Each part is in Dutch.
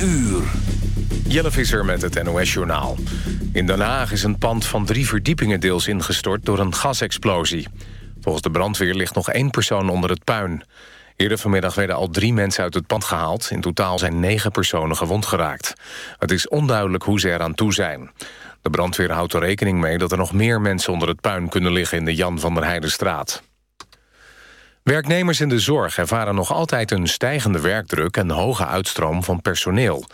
uur. Jelle Visser met het NOS-journaal. In Den Haag is een pand van drie verdiepingen deels ingestort door een gasexplosie. Volgens de brandweer ligt nog één persoon onder het puin. Eerder vanmiddag werden al drie mensen uit het pand gehaald. In totaal zijn negen personen gewond geraakt. Het is onduidelijk hoe ze eraan toe zijn. De brandweer houdt er rekening mee dat er nog meer mensen onder het puin kunnen liggen in de Jan van der Heidenstraat. Werknemers in de zorg ervaren nog altijd een stijgende werkdruk... en hoge uitstroom van personeel.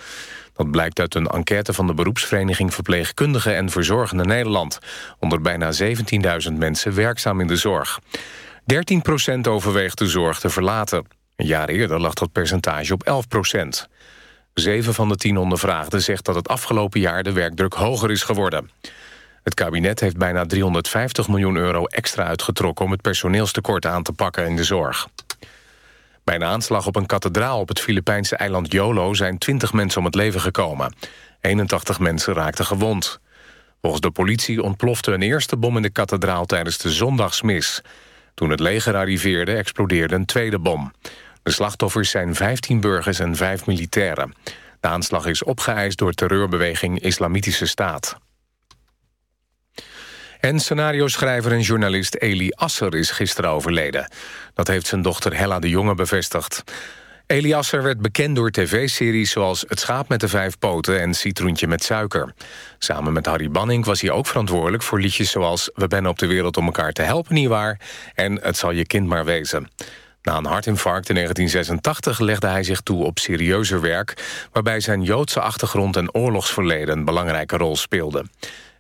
Dat blijkt uit een enquête van de beroepsvereniging Verpleegkundigen en Verzorgende Nederland. Onder bijna 17.000 mensen werkzaam in de zorg. 13% overweegt de zorg te verlaten. Een jaar eerder lag dat percentage op 11% Zeven van de tien ondervraagden zegt dat het afgelopen jaar de werkdruk hoger is geworden. Het kabinet heeft bijna 350 miljoen euro extra uitgetrokken... om het personeelstekort aan te pakken in de zorg. Bij een aanslag op een kathedraal op het Filipijnse eiland Jolo... zijn 20 mensen om het leven gekomen. 81 mensen raakten gewond. Volgens de politie ontplofte een eerste bom in de kathedraal... tijdens de zondagsmis. Toen het leger arriveerde, explodeerde een tweede bom. De slachtoffers zijn 15 burgers en 5 militairen. De aanslag is opgeëist door terreurbeweging Islamitische Staat. En scenario-schrijver en journalist Eli Asser is gisteren overleden. Dat heeft zijn dochter Hella de Jonge bevestigd. Eli Asser werd bekend door tv-series zoals Het schaap met de vijf poten en Citroentje met suiker. Samen met Harry Banning was hij ook verantwoordelijk voor liedjes zoals We ben op de wereld om elkaar te helpen, nietwaar? En Het zal je kind maar wezen. Na een hartinfarct in 1986 legde hij zich toe op serieuzer werk... waarbij zijn Joodse achtergrond en oorlogsverleden een belangrijke rol speelden.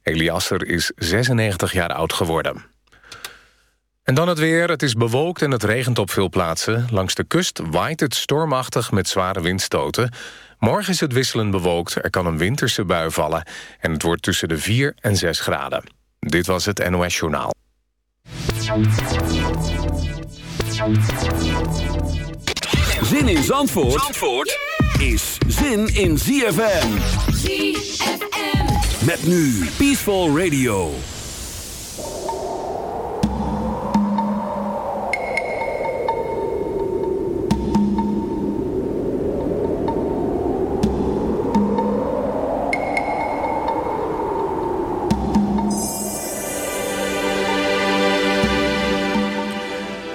Eliasser is 96 jaar oud geworden. En dan het weer. Het is bewolkt en het regent op veel plaatsen. Langs de kust waait het stormachtig met zware windstoten. Morgen is het wisselend bewolkt, er kan een winterse bui vallen... en het wordt tussen de 4 en 6 graden. Dit was het NOS Journaal. Zin in Zandvoort, Zandvoort is zin in ZFM. ZFM. Met nu Peaceful Radio.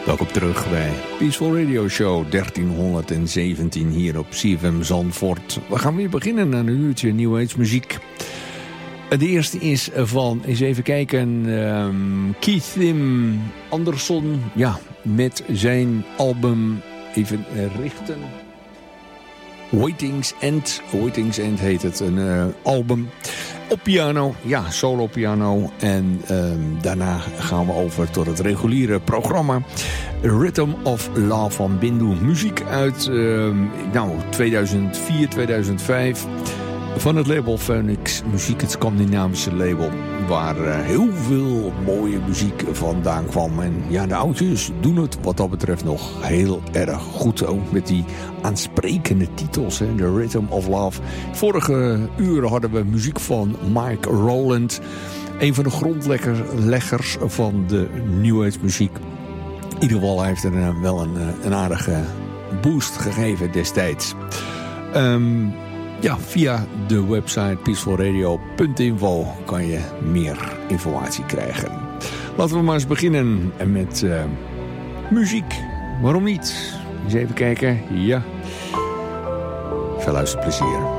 Welkom terug bij Peaceful Radio Show 1317 hier op CFM Zandvoort. We gaan weer beginnen aan een uurtje Age muziek. De eerste is van, eens even kijken, um, Keith Tim Anderson. Ja, met zijn album, even richten. Waitings End, Waitings End heet het, een uh, album. Op piano, ja, solo piano. En um, daarna gaan we over tot het reguliere programma. Rhythm of Love van Bindu. Muziek uit um, nou, 2004, 2005 van het label Phoenix Muziek, het Scandinavische label. Waar uh, heel veel mooie muziek vandaan kwam. En ja, de oudjes doen het wat dat betreft nog heel erg goed. Ook met die aansprekende titels. Hè? The Rhythm of Love. Vorige uren hadden we muziek van Mike Rowland. Een van de grondleggers van de New Age muziek. In ieder geval heeft er uh, wel een, uh, een aardige boost gegeven destijds. Um, ja, via de website peacefulradio.info kan je meer informatie krijgen. Laten we maar eens beginnen met uh, muziek. Waarom niet? Eens even kijken. Ja. Veel luisterplezier.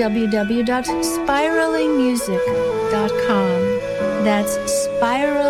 www.spiralingmusic.com. That's spiralingmusic.com.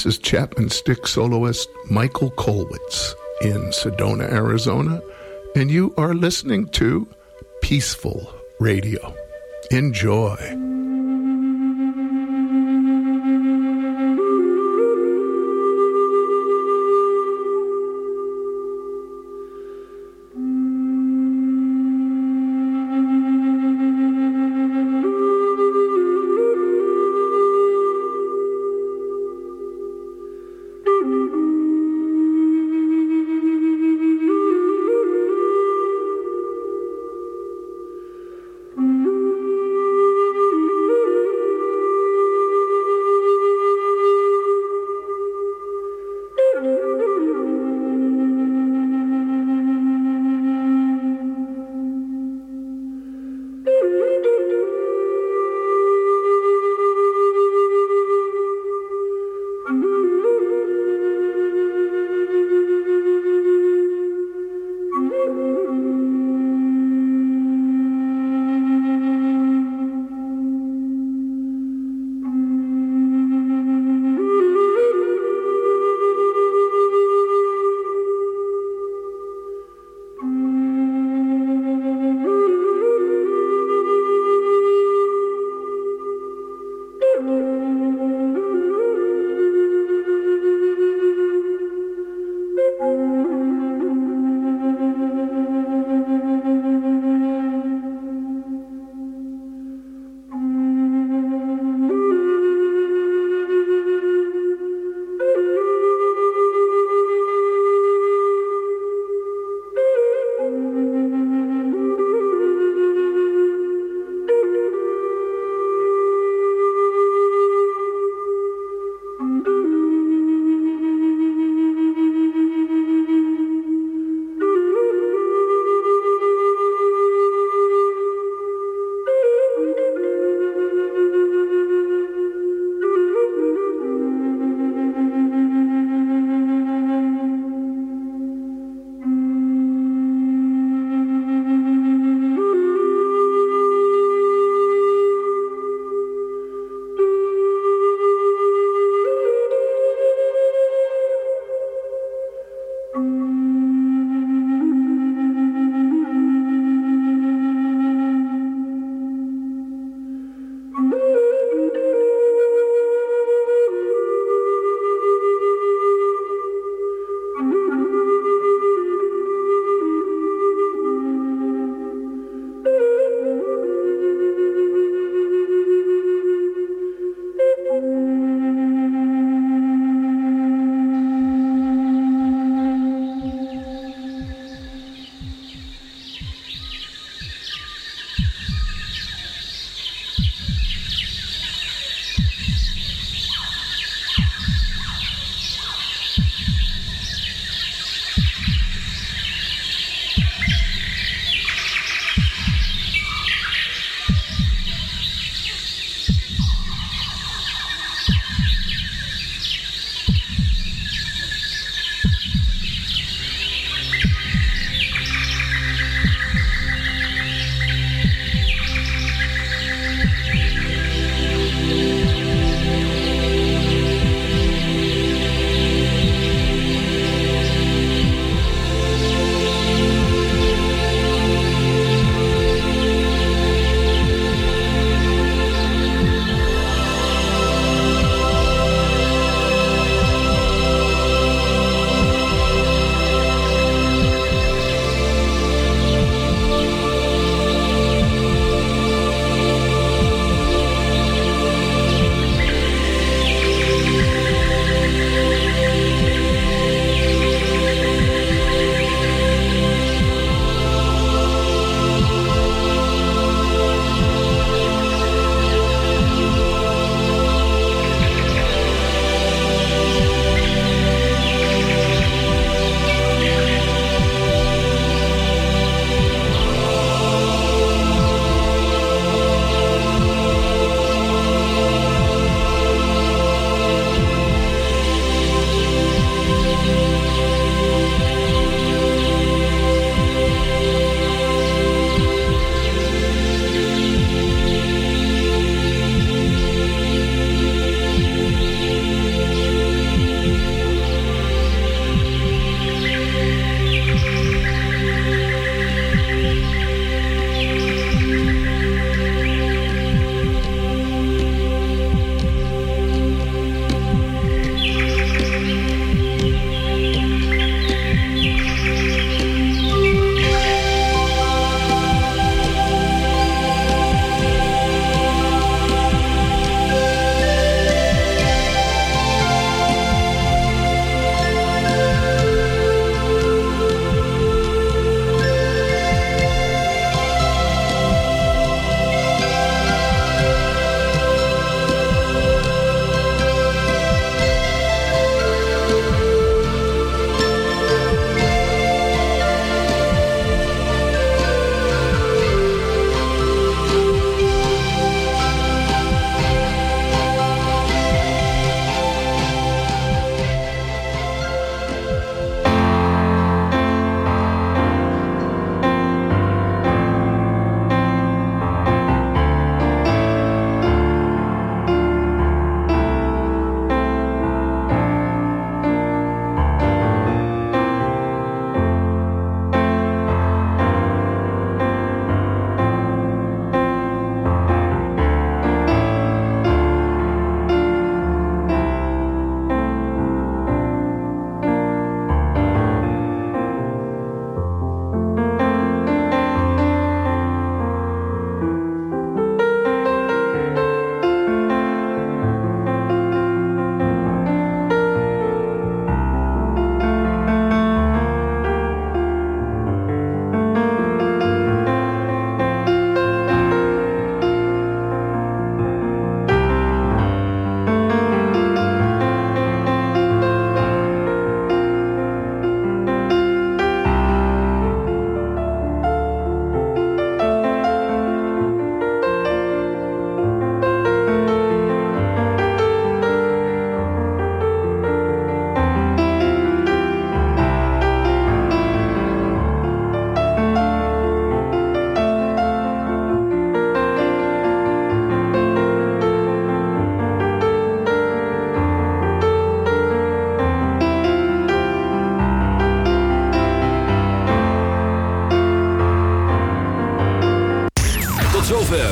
This is Chapman Stick soloist Michael Kolwitz in Sedona, Arizona, and you are listening to Peaceful Radio. Enjoy.